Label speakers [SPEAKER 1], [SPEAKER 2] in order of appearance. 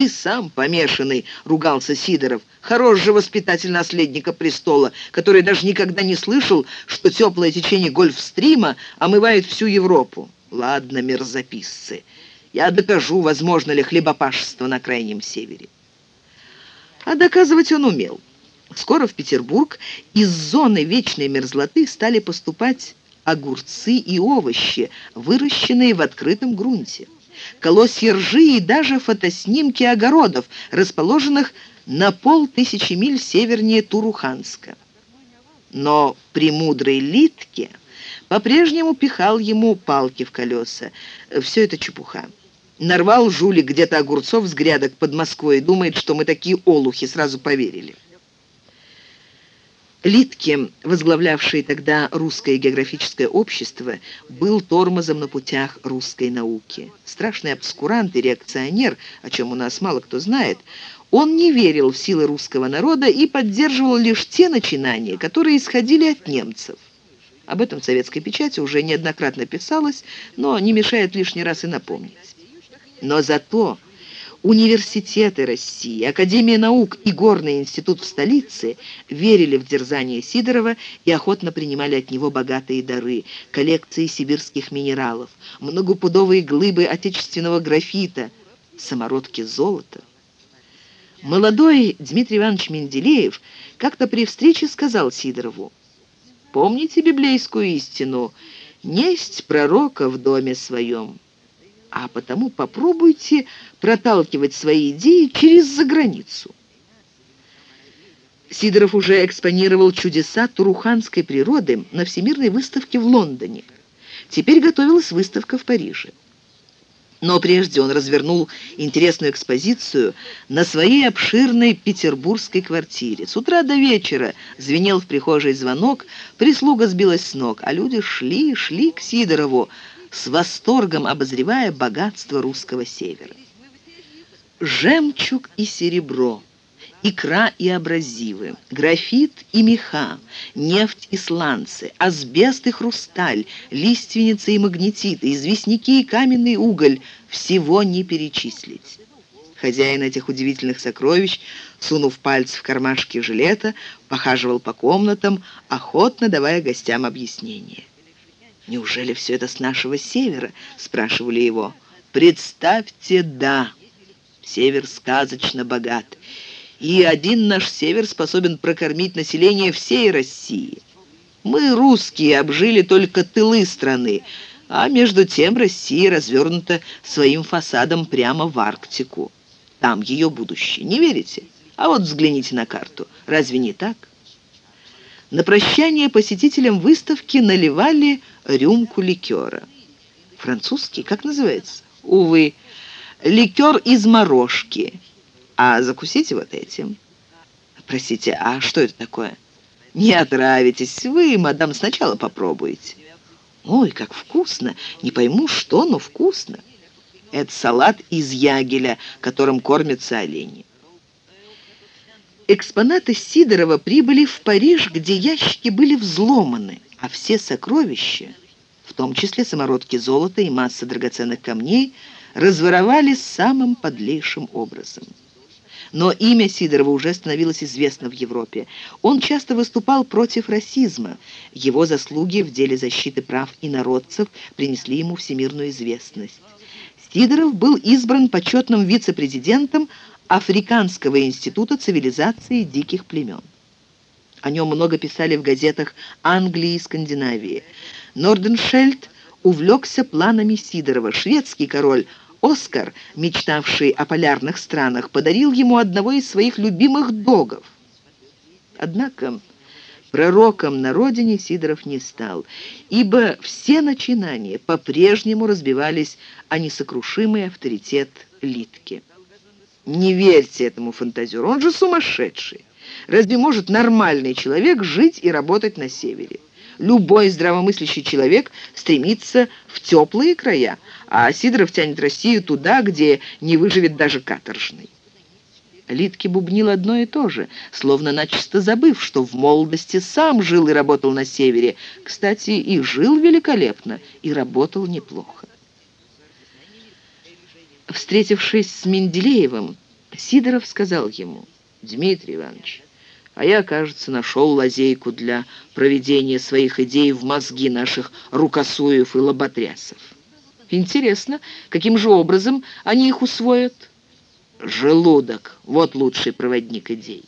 [SPEAKER 1] «Ты сам помешанный», — ругался Сидоров. «Хорош же воспитатель наследника престола, который даже никогда не слышал, что теплое течение гольфстрима омывает всю Европу. Ладно, мерзописцы, я докажу, возможно ли хлебопашество на Крайнем Севере». А доказывать он умел. Скоро в Петербург из зоны вечной мерзлоты стали поступать огурцы и овощи, выращенные в открытом грунте колосья ржи и даже фотоснимки огородов, расположенных на полтысячи миль севернее Туруханска. Но премудрый Литке по-прежнему пихал ему палки в колеса. Все это чепуха. Нарвал жулик где-то огурцов с грядок под Москвой и думает, что мы такие олухи, сразу поверили. Литке, возглавлявший тогда русское географическое общество, был тормозом на путях русской науки. Страшный обскурант и реакционер, о чем у нас мало кто знает, он не верил в силы русского народа и поддерживал лишь те начинания, которые исходили от немцев. Об этом в советской печати уже неоднократно писалось, но не мешает лишний раз и напомнить. Но зато Университеты России, Академия наук и Горный институт в столице верили в дерзание Сидорова и охотно принимали от него богатые дары, коллекции сибирских минералов, многопудовые глыбы отечественного графита, самородки золота. Молодой Дмитрий Иванович Менделеев как-то при встрече сказал Сидорову, «Помните библейскую истину, несть пророка в доме своем» а потому попробуйте проталкивать свои идеи через заграницу. Сидоров уже экспонировал чудеса туруханской природы на Всемирной выставке в Лондоне. Теперь готовилась выставка в Париже. Но прежде он развернул интересную экспозицию на своей обширной петербургской квартире. С утра до вечера звенел в прихожей звонок, прислуга сбилась с ног, а люди шли, шли к Сидорову, с восторгом обозревая богатство русского севера. Жемчуг и серебро, икра и абразивы, графит и меха, нефть и сланцы, асбест и хрусталь, лиственница и магнетиты, известняки и каменный уголь – всего не перечислить. Хозяин этих удивительных сокровищ, сунув пальцы в кармашки жилета, похаживал по комнатам, охотно давая гостям объяснение. «Неужели все это с нашего севера?» — спрашивали его. «Представьте, да. Север сказочно богат. И один наш север способен прокормить население всей России. Мы, русские, обжили только тылы страны, а между тем Россия развернута своим фасадом прямо в Арктику. Там ее будущее. Не верите? А вот взгляните на карту. Разве не так?» На прощание посетителям выставки наливали рюмку ликера. Французский, как называется? Увы, ликер из морожки. А закусите вот этим. Простите, а что это такое? Не отравитесь. Вы, мадам, сначала попробуйте. Ой, как вкусно. Не пойму, что, но вкусно. Это салат из ягеля, которым кормятся олени. Экспонаты Сидорова прибыли в Париж, где ящики были взломаны, а все сокровища, в том числе самородки золота и масса драгоценных камней, разворовали самым подлейшим образом. Но имя Сидорова уже становилось известно в Европе. Он часто выступал против расизма. Его заслуги в деле защиты прав инородцев принесли ему всемирную известность. Сидоров был избран почетным вице-президентом Африканского института цивилизации диких племен. О нем много писали в газетах Англии и Скандинавии. Норденшельд увлекся планами Сидорова. Шведский король Оскар, мечтавший о полярных странах, подарил ему одного из своих любимых догов. Однако пророком на родине Сидоров не стал, ибо все начинания по-прежнему разбивались о несокрушимый авторитет Литки. Не верьте этому фантазеру, он же сумасшедший. Разве может нормальный человек жить и работать на севере? Любой здравомыслящий человек стремится в теплые края, а Сидоров тянет Россию туда, где не выживет даже каторжный. Литке бубнил одно и то же, словно начисто забыв, что в молодости сам жил и работал на севере. Кстати, и жил великолепно, и работал неплохо. Встретившись с Менделеевым, Сидоров сказал ему, «Дмитрий Иванович, а я, кажется, нашел лазейку для проведения своих идей в мозги наших рукосуев и лоботрясов. Интересно, каким же образом они их усвоят?» «Желудок — вот лучший проводник идей».